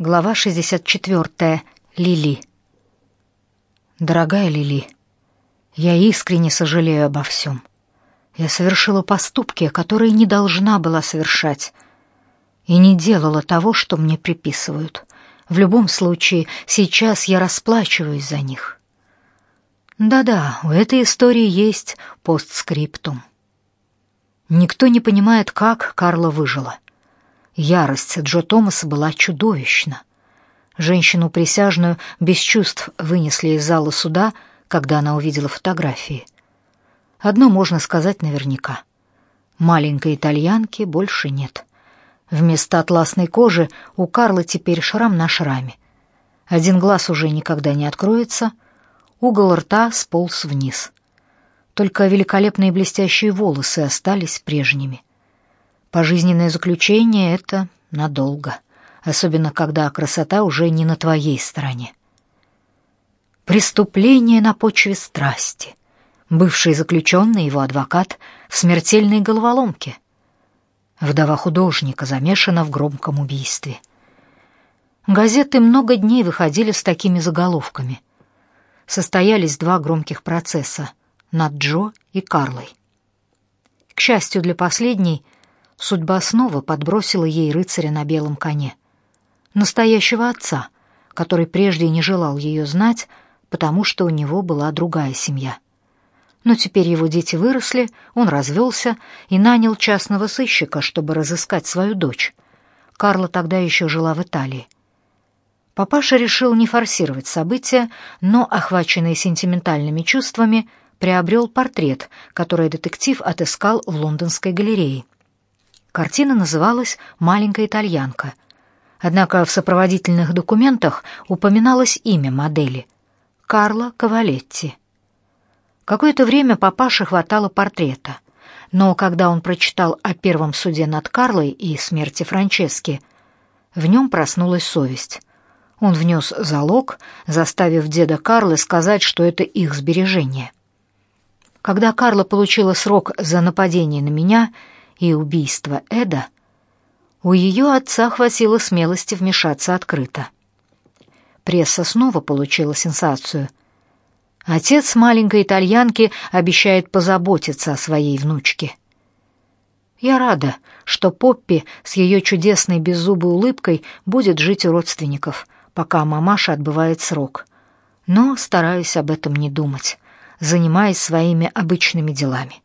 Глава 64. Лили. Дорогая Лили, я искренне сожалею обо всем. Я совершила поступки, которые не должна была совершать, и не делала того, что мне приписывают. В любом случае, сейчас я расплачиваюсь за них. Да-да, у этой истории есть постскриптум. Никто не понимает, как Карла выжила. Ярость Джо Томаса была чудовищна. Женщину присяжную без чувств вынесли из зала суда, когда она увидела фотографии. Одно можно сказать наверняка. Маленькой итальянки больше нет. Вместо атласной кожи у Карлы теперь шрам на шраме. Один глаз уже никогда не откроется, угол рта сполз вниз. Только великолепные блестящие волосы остались прежними. Пожизненное заключение — это надолго, особенно когда красота уже не на твоей стороне. Преступление на почве страсти. Бывший заключенный, его адвокат, в смертельной головоломке. Вдова художника замешана в громком убийстве. Газеты много дней выходили с такими заголовками. Состоялись два громких процесса над Джо и Карлой. К счастью для последней — Судьба снова подбросила ей рыцаря на белом коне. Настоящего отца, который прежде не желал ее знать, потому что у него была другая семья. Но теперь его дети выросли, он развелся и нанял частного сыщика, чтобы разыскать свою дочь. Карла тогда еще жила в Италии. Папаша решил не форсировать события, но, охваченный сентиментальными чувствами, приобрел портрет, который детектив отыскал в лондонской галерее. Картина называлась «Маленькая итальянка». Однако в сопроводительных документах упоминалось имя модели — Карла Кавалетти. Какое-то время папаше хватало портрета, но когда он прочитал о первом суде над Карлой и смерти Франчески, в нем проснулась совесть. Он внес залог, заставив деда Карлы сказать, что это их сбережение. Когда Карла получила срок за нападение на меня — и убийство Эда, у ее отца хватило смелости вмешаться открыто. Пресса снова получила сенсацию. Отец маленькой итальянки обещает позаботиться о своей внучке. Я рада, что Поппи с ее чудесной беззубой улыбкой будет жить у родственников, пока мамаша отбывает срок. Но стараюсь об этом не думать, занимаясь своими обычными делами.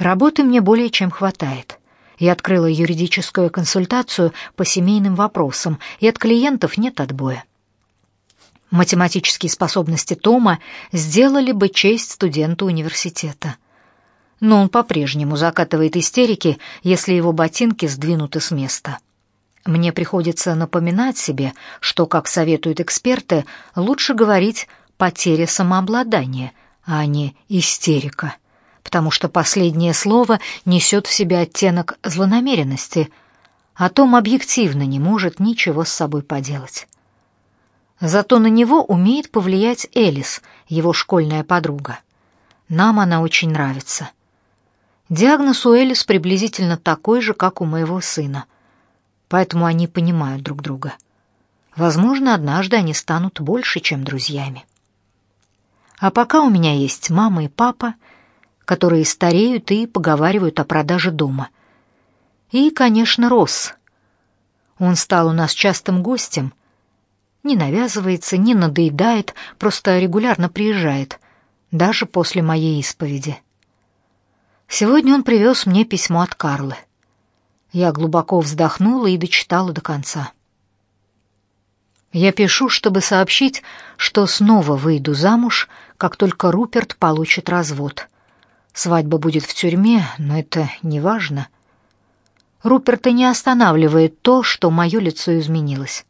Работы мне более чем хватает. Я открыла юридическую консультацию по семейным вопросам, и от клиентов нет отбоя. Математические способности Тома сделали бы честь студенту университета. Но он по-прежнему закатывает истерики, если его ботинки сдвинуты с места. Мне приходится напоминать себе, что, как советуют эксперты, лучше говорить «потеря самообладания», а не «истерика» потому что последнее слово несет в себе оттенок злонамеренности, а Том объективно не может ничего с собой поделать. Зато на него умеет повлиять Элис, его школьная подруга. Нам она очень нравится. Диагноз у Элис приблизительно такой же, как у моего сына, поэтому они понимают друг друга. Возможно, однажды они станут больше, чем друзьями. А пока у меня есть мама и папа — которые стареют и поговаривают о продаже дома. И, конечно, Росс. Он стал у нас частым гостем. Не навязывается, не надоедает, просто регулярно приезжает, даже после моей исповеди. Сегодня он привез мне письмо от Карлы. Я глубоко вздохнула и дочитала до конца. Я пишу, чтобы сообщить, что снова выйду замуж, как только Руперт получит развод. Свадьба будет в тюрьме, но это не важно. Руперта не останавливает то, что мое лицо изменилось.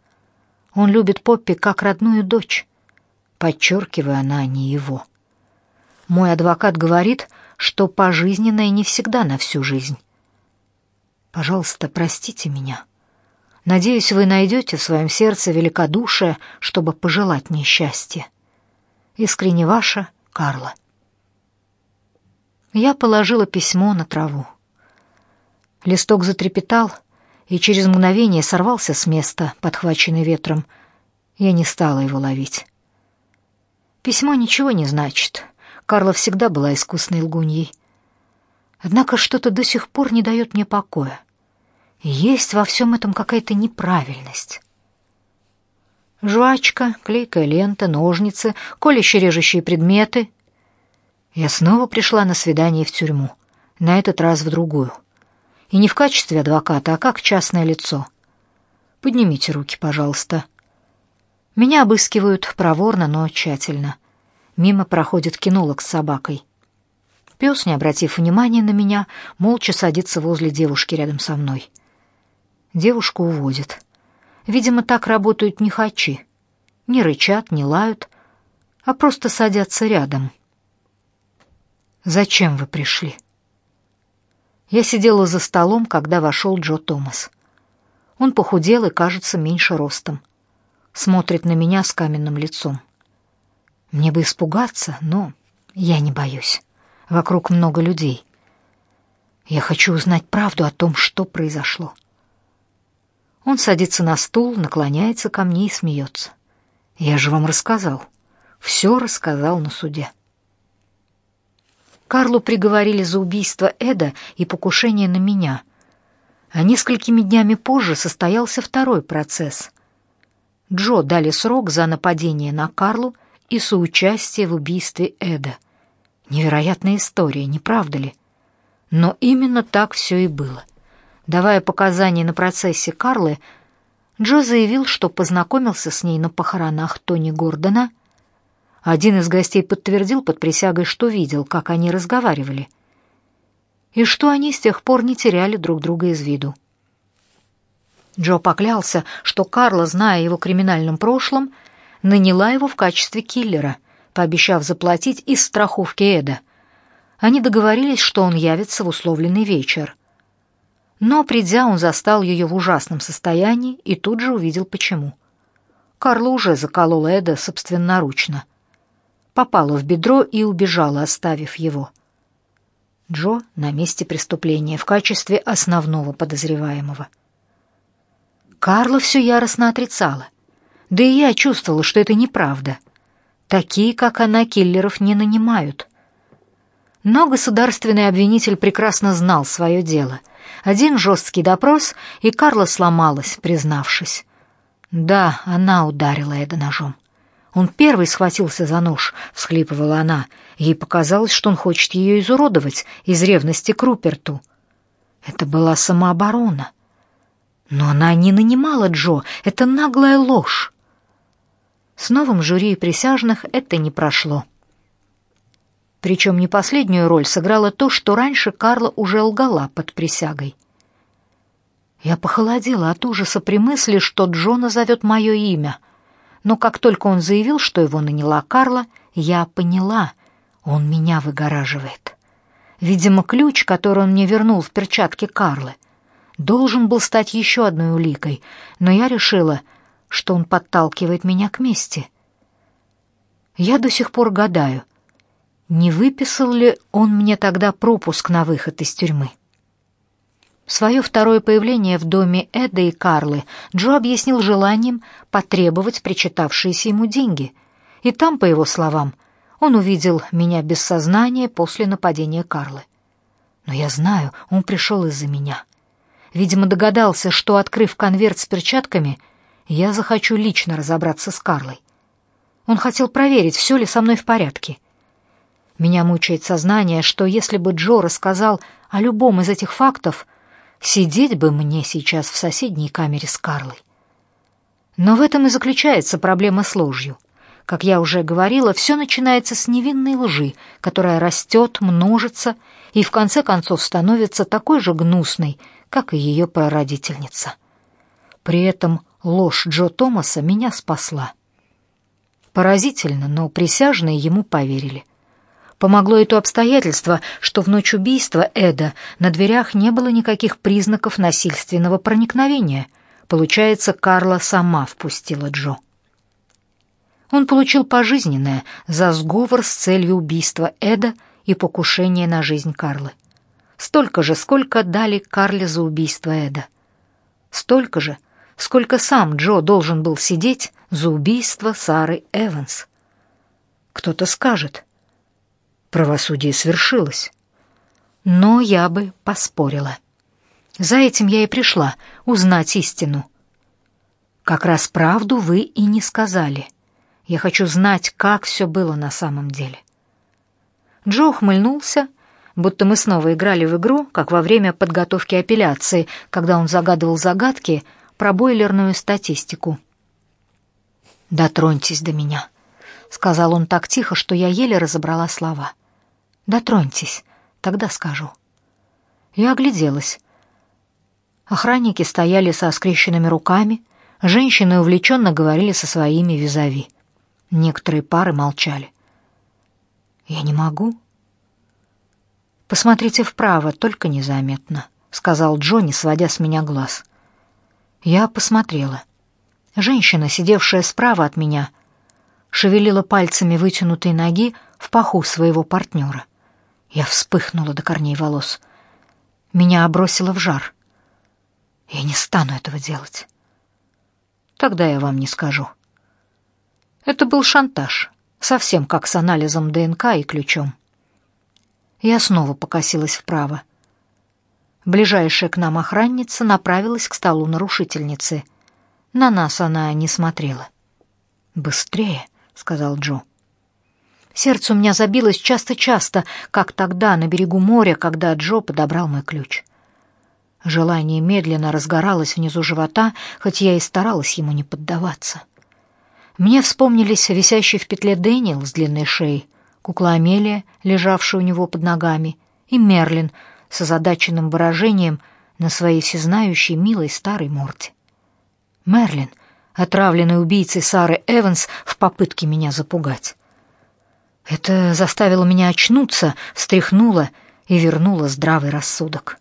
Он любит Поппи как родную дочь. Подчеркиваю, она не его. Мой адвокат говорит, что пожизненное не всегда на всю жизнь. Пожалуйста, простите меня. Надеюсь, вы найдете в своем сердце великодушие, чтобы пожелать мне счастья. Искренне ваша Карла. Я положила письмо на траву. Листок затрепетал, и через мгновение сорвался с места, подхваченный ветром. Я не стала его ловить. Письмо ничего не значит. Карла всегда была искусной лгуньей. Однако что-то до сих пор не дает мне покоя. Есть во всем этом какая-то неправильность. Жвачка, клейкая лента, ножницы, колюще-режущие предметы. Я снова пришла на свидание в тюрьму, на этот раз в другую. И не в качестве адвоката, а как частное лицо. Поднимите руки, пожалуйста. Меня обыскивают проворно, но тщательно. Мимо проходит кинолог с собакой. Пес, не обратив внимания на меня, молча садится возле девушки рядом со мной. Девушку уводят. Видимо, так работают нехачи. Не рычат, не лают, а просто садятся рядом. «Зачем вы пришли?» Я сидела за столом, когда вошел Джо Томас. Он похудел и кажется меньше ростом. Смотрит на меня с каменным лицом. Мне бы испугаться, но я не боюсь. Вокруг много людей. Я хочу узнать правду о том, что произошло. Он садится на стул, наклоняется ко мне и смеется. Я же вам рассказал. Все рассказал на суде. Карлу приговорили за убийство Эда и покушение на меня. А несколькими днями позже состоялся второй процесс. Джо дали срок за нападение на Карлу и соучастие в убийстве Эда. Невероятная история, не правда ли? Но именно так все и было. Давая показания на процессе Карлы, Джо заявил, что познакомился с ней на похоронах Тони Гордона. Один из гостей подтвердил под присягой, что видел, как они разговаривали, и что они с тех пор не теряли друг друга из виду. Джо поклялся, что Карла, зная его криминальном прошлом, наняла его в качестве киллера, пообещав заплатить из страховки Эда. Они договорились, что он явится в условленный вечер. Но, придя, он застал ее в ужасном состоянии и тут же увидел, почему. Карла уже заколола Эда собственноручно. Попала в бедро и убежала, оставив его. Джо на месте преступления в качестве основного подозреваемого. Карла все яростно отрицала. Да и я чувствовала, что это неправда. Такие, как она, киллеров не нанимают. Но государственный обвинитель прекрасно знал свое дело — один жесткий допрос, и Карла сломалась, признавшись. Да, она ударила Эда ножом. Он первый схватился за нож, всхлипывала она. Ей показалось, что он хочет ее изуродовать из ревности к Руперту. Это была самооборона. Но она не нанимала Джо, это наглая ложь. С новым жюри и присяжных это не прошло. Причем не последнюю роль сыграло то, что раньше Карла уже лгала под присягой. Я похолодела от ужаса при мысли, что Джон назовет мое имя. Но как только он заявил, что его наняла Карла, я поняла, он меня выгораживает. Видимо, ключ, который он мне вернул в перчатке Карлы, должен был стать еще одной уликой, но я решила, что он подталкивает меня к мести. Я до сих пор гадаю, не выписал ли он мне тогда пропуск на выход из тюрьмы. Свое второе появление в доме Эда и Карлы Джо объяснил желанием потребовать причитавшиеся ему деньги, и там, по его словам, он увидел меня без сознания после нападения Карлы. Но я знаю, он пришел из-за меня. Видимо, догадался, что, открыв конверт с перчатками, я захочу лично разобраться с Карлой. Он хотел проверить, все ли со мной в порядке — меня мучает сознание, что если бы Джо рассказал о любом из этих фактов, сидеть бы мне сейчас в соседней камере с Карлой. Но в этом и заключается проблема с ложью. Как я уже говорила, все начинается с невинной лжи, которая растет, множится и в конце концов становится такой же гнусной, как и ее прародительница. При этом ложь Джо Томаса меня спасла. Поразительно, но присяжные ему поверили. Помогло и то обстоятельство, что в ночь убийства Эда на дверях не было никаких признаков насильственного проникновения. Получается, Карла сама впустила Джо. Он получил пожизненное за сговор с целью убийства Эда и покушения на жизнь Карлы. Столько же, сколько дали Карле за убийство Эда. Столько же, сколько сам Джо должен был сидеть за убийство Сары Эванс. Кто-то скажет, правосудие свершилось. Но я бы поспорила. За этим я и пришла, узнать истину. Как раз правду вы и не сказали. Я хочу знать, как все было на самом деле. Джо ухмыльнулся, будто мы снова играли в игру, как во время подготовки апелляции, когда он загадывал загадки про бойлерную статистику. «Дотроньтесь до меня», — сказал он так тихо, что я еле разобрала слова. «Дотроньтесь, тогда скажу». Я огляделась. Охранники стояли со скрещенными руками, женщины увлеченно говорили со своими визави. Некоторые пары молчали. «Я не могу», «Посмотрите вправо, только незаметно», — сказал Джонни, сводя с меня глаз. Я посмотрела. Женщина, сидевшая справа от меня, шевелила пальцами вытянутой ноги в паху своего партнера. Я вспыхнула до корней волос. Меня обросило в жар. Я не стану этого делать. Тогда я вам не скажу. Это был шантаж, совсем как с анализом ДНК и ключом. Я снова покосилась вправо. Ближайшая к нам охранница направилась к столу нарушительницы. На нас она не смотрела. «Быстрее», — сказал Джо. Сердце у меня забилось часто-часто, как тогда на берегу моря, когда Джо подобрал мой ключ. Желание медленно разгоралось внизу живота, хоть я и старалась ему не поддаваться. Мне вспомнились висящий в петле Дэниел с длинной шеей, кукла Амелия, лежавшая у него под ногами, и Мерлин с озадаченным выражением на своей всезнающей милой старой морде. Мерлин, отравленный убийцей Сары Эванс в попытке меня запугать. Это заставило меня очнуться, встряхнуло и вернуло здравый рассудок.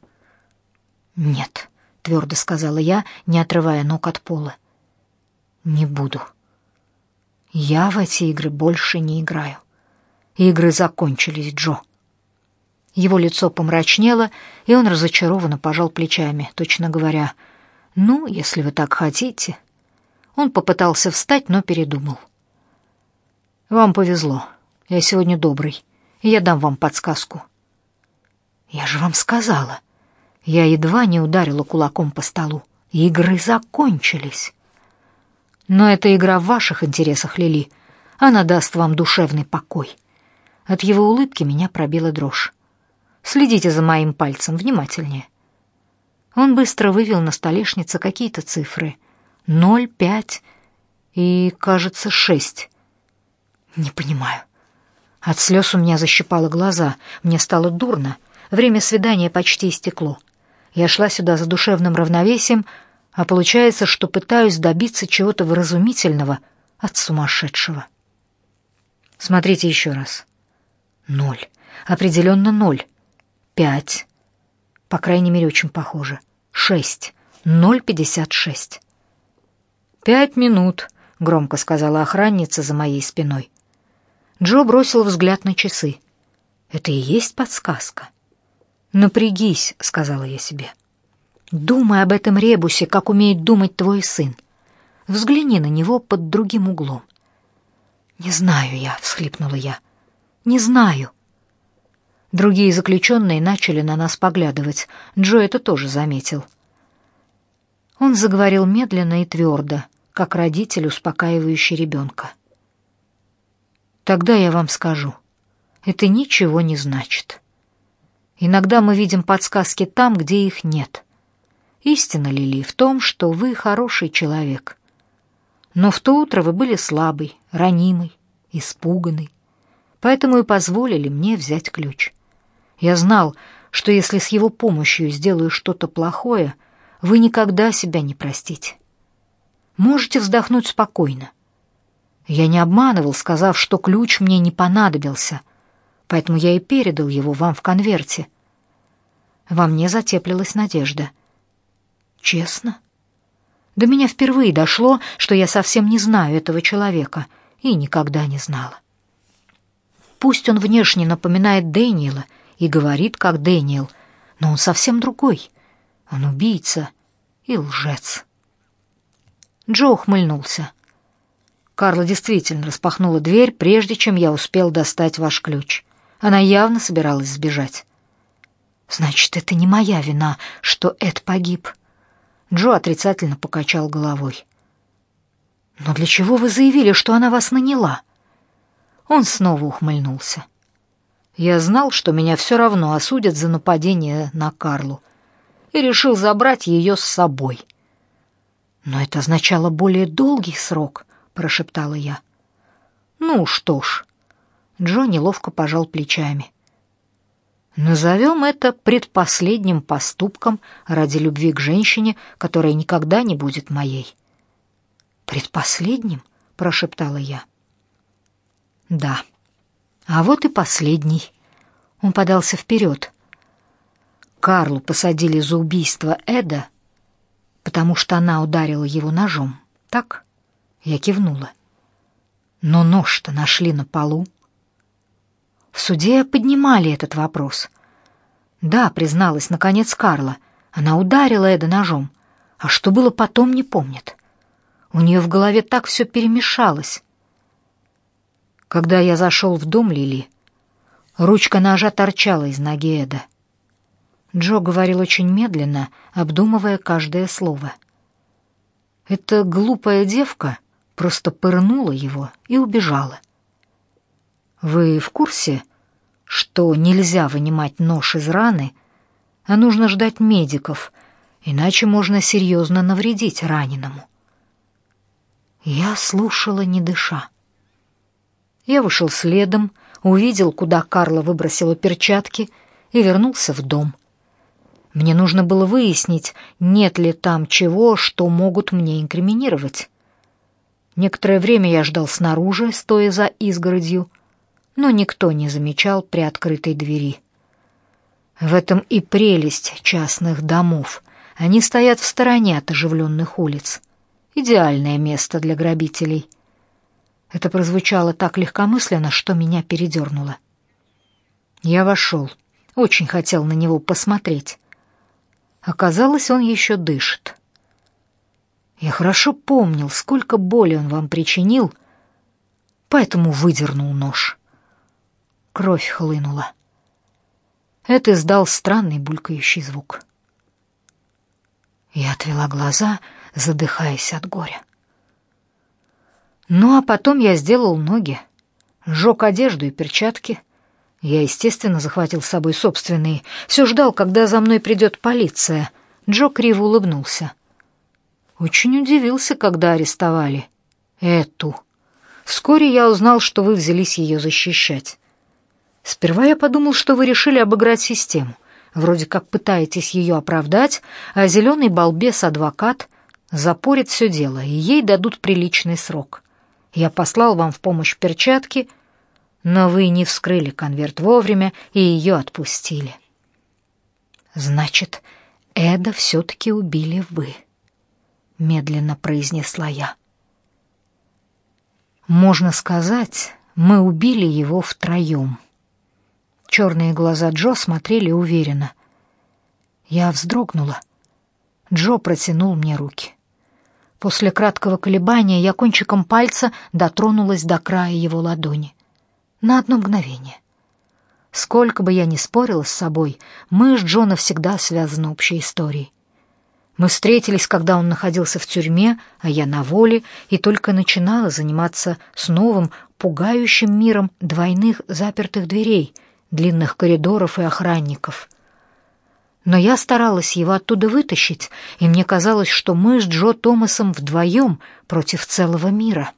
«Нет», — твердо сказала я, не отрывая ног от пола. «Не буду. Я в эти игры больше не играю». Игры закончились, Джо. Его лицо помрачнело, и он разочарованно пожал плечами, точно говоря: "Ну, если вы так хотите". Он попытался встать, но передумал. Вам повезло. Я сегодня добрый, я дам вам подсказку. Я же вам сказала. Я едва не ударила кулаком по столу. Игры закончились. Но эта игра в ваших интересах, Лили. Она даст вам душевный покой. От его улыбки меня пробила дрожь. Следите за моим пальцем внимательнее. Он быстро вывел на столешнице какие-то цифры. Ноль, пять и, кажется, шесть. Не понимаю. От слез у меня защипало глаза. Мне стало дурно. Время свидания почти истекло. Я шла сюда за душевным равновесием, а получается, что пытаюсь добиться чего-то выразумительного от сумасшедшего. Смотрите еще раз. Ноль. Определенно ноль. Пять. По крайней мере, очень похоже. Шесть. Ноль пятьдесят шесть. «Пять минут», — громко сказала охранница за моей спиной. Джо бросил взгляд на часы. «Это и есть подсказка». «Напрягись», — сказала я себе. «Думай об этом ребусе, как умеет думать твой сын. Взгляни на него под другим углом». «Не знаю я», — всхлипнула я. Не знаю. Другие заключенные начали на нас поглядывать. Джо это тоже заметил. Он заговорил медленно и твердо, как родитель, успокаивающий ребенка. Тогда я вам скажу. Это ничего не значит. Иногда мы видим подсказки там, где их нет. Истина, Лили, в том, что вы хороший человек. Но в то утро вы были слабый, ранимый, испуганный поэтому и позволили мне взять ключ. Я знал, что если с его помощью сделаю что-то плохое, вы никогда себя не простите. Можете вздохнуть спокойно. Я не обманывал, сказав, что ключ мне не понадобился, поэтому я и передал его вам в конверте. Во мне затеплилась надежда. Честно? До меня впервые дошло, что я совсем не знаю этого человека и никогда не знала. Пусть он внешне напоминает Дэниела и говорит как Дэниел, но он совсем другой. Он убийца и лжец. Джо ухмыльнулся. Карла действительно распахнула дверь, прежде чем я успел достать ваш ключ. Она явно собиралась сбежать. Значит, это не моя вина, что Эд погиб. Джо отрицательно покачал головой. Но для чего вы заявили, что она вас наняла? Он снова ухмыльнулся. Я знал, что меня все равно осудят за нападение на Карлу, и решил забрать ее с собой. Но это означало более долгий срок, прошептала я. Ну что ж. Джо неловко пожал плечами. Назовем это предпоследним поступком ради любви к женщине, которая никогда не будет моей. Предпоследним, прошептала я. Да. А вот и последний. Он подался вперед. Карлу посадили за убийство Эда, потому что она ударила его ножом. Так? Я кивнула. Но нож-то нашли на полу. В суде поднимали этот вопрос. Да, призналась наконец Карла. Она ударила Эда ножом, а что было потом, не помнит. У нее в голове так все перемешалось. Когда я зашел в дом Лили, ручка ножа торчала из ноги Эда. Джо говорил очень медленно, обдумывая каждое слово. Эта глупая девка просто пырнула его и убежала. Вы в курсе, что нельзя вынимать нож из раны, а нужно ждать медиков, иначе можно серьезно навредить раненому? Я слушала, не дыша. Я вышел следом, увидел, куда Карла выбросила перчатки, и вернулся в дом. Мне нужно было выяснить, нет ли там чего, что могут мне инкриминировать. Некоторое время я ждал снаружи, стоя за изгородью, но никто не замечал приоткрытой двери. В этом и прелесть частных домов. Они стоят в стороне от оживленных улиц. Идеальное место для грабителей — это прозвучало так легкомысленно, что меня передернуло. Я вошел. Очень хотел на него посмотреть. Оказалось, он еще дышит. Я хорошо помнил, сколько боли он вам причинил, поэтому выдернул нож. Кровь хлынула. Это издал странный булькающий звук. Я отвела глаза, задыхаясь от горя. Ну а потом я сделал ноги, сжег одежду и перчатки. Я, естественно, захватил с собой собственные. Все ждал, когда за мной придет полиция. Джо криво улыбнулся. Очень удивился, когда арестовали эту. Вскоре я узнал, что вы взялись ее защищать. Сперва я подумал, что вы решили обыграть систему. Вроде как пытаетесь ее оправдать, а зеленый балбес-адвокат запорит все дело, и ей дадут приличный срок. Я послал вам в помощь перчатки, но вы не вскрыли конверт вовремя и ее отпустили. Значит, Эда все-таки убили вы, медленно произнесла я. Можно сказать, мы убили его втроем. Черные глаза Джо смотрели уверенно. Я вздрогнула. Джо протянул мне руки. После краткого колебания я кончиком пальца дотронулась до края его ладони. На одно мгновение. Сколько бы я ни спорила с собой, мы с Джоном всегда связаны общей историей. Мы встретились, когда он находился в тюрьме, а я на воле, и только начинала заниматься с новым, пугающим миром двойных запертых дверей, длинных коридоров и охранников — но я старалась его оттуда вытащить, и мне казалось, что мы с Джо Томасом вдвоем против целого мира.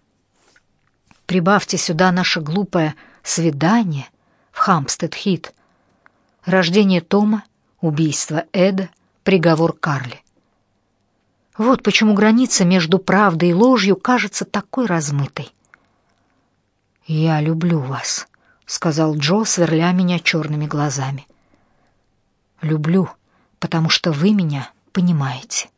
Прибавьте сюда наше глупое свидание в Хамстед-Хит, рождение Тома, убийство Эда, приговор Карли. Вот почему граница между правдой и ложью кажется такой размытой. «Я люблю вас», — сказал Джо, сверля меня черными глазами. Люблю, потому что вы меня понимаете.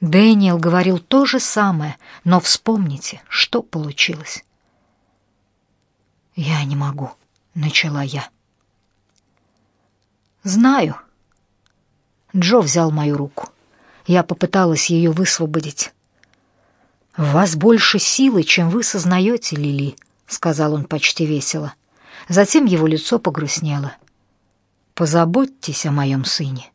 Дэниел говорил то же самое, но вспомните, что получилось. Я не могу, начала я. Знаю. Джо взял мою руку. Я попыталась ее высвободить. «В вас больше силы, чем вы сознаете, Лили», — сказал он почти весело. Затем его лицо погрустнело. «Позаботьтесь о моем сыне».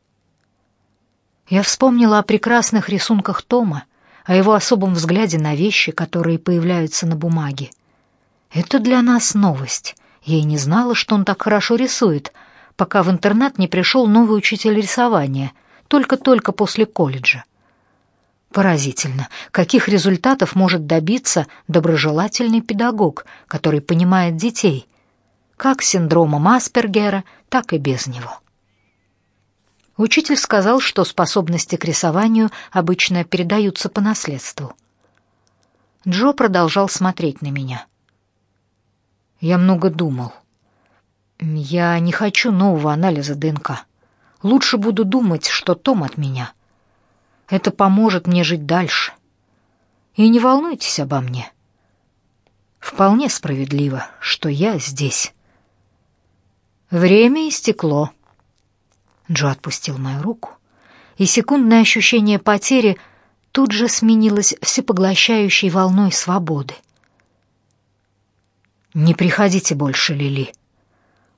Я вспомнила о прекрасных рисунках Тома, о его особом взгляде на вещи, которые появляются на бумаге. Это для нас новость. Я и не знала, что он так хорошо рисует, пока в интернат не пришел новый учитель рисования, только-только после колледжа. Поразительно, каких результатов может добиться доброжелательный педагог, который понимает детей, как с синдромом Аспергера, так и без него. Учитель сказал, что способности к рисованию обычно передаются по наследству. Джо продолжал смотреть на меня. Я много думал. Я не хочу нового анализа ДНК. Лучше буду думать, что Том от меня. Это поможет мне жить дальше. И не волнуйтесь обо мне. Вполне справедливо, что я здесь. Время истекло. Джо отпустил мою руку, и секундное ощущение потери тут же сменилось всепоглощающей волной свободы. «Не приходите больше, Лили», —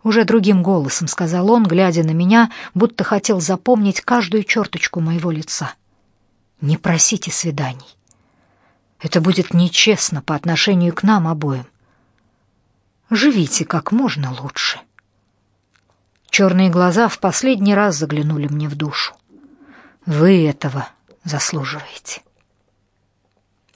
уже другим голосом сказал он, глядя на меня, будто хотел запомнить каждую черточку моего лица. «Не просите свиданий. Это будет нечестно по отношению к нам обоим. Живите как можно лучше». Черные глаза в последний раз заглянули мне в душу. Вы этого заслуживаете.